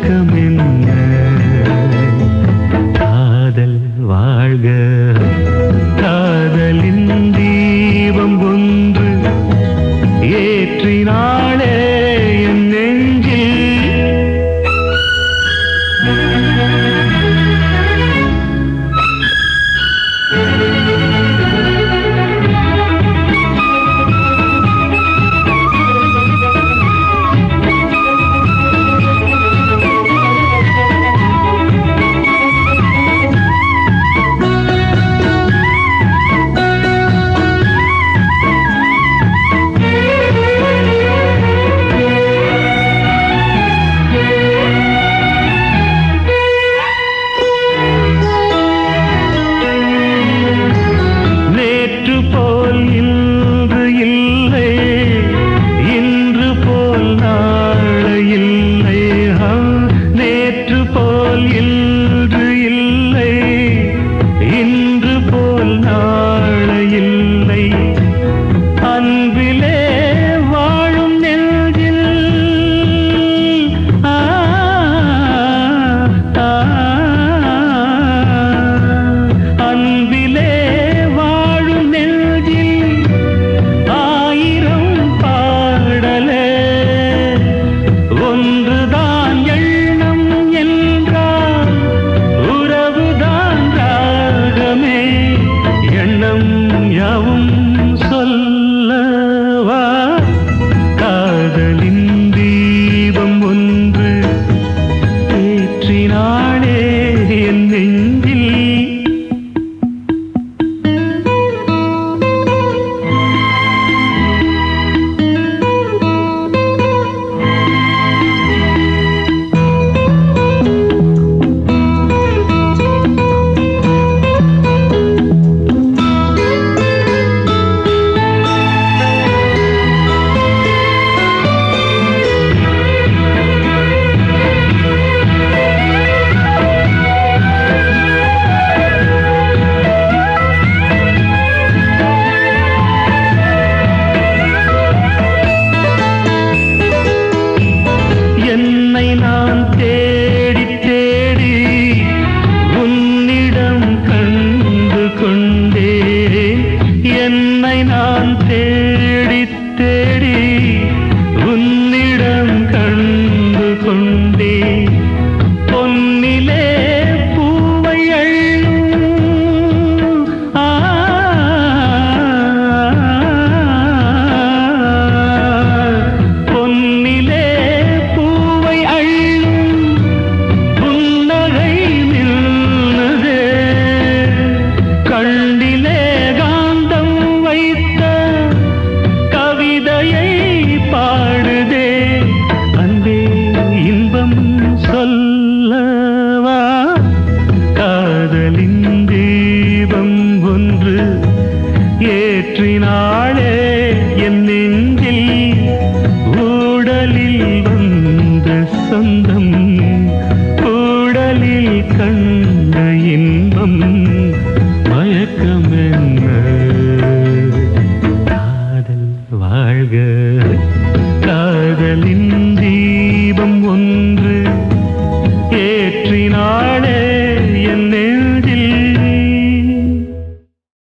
மயக்கம் எனவும் மயக்கம் என்ன காதல் வாழ்க.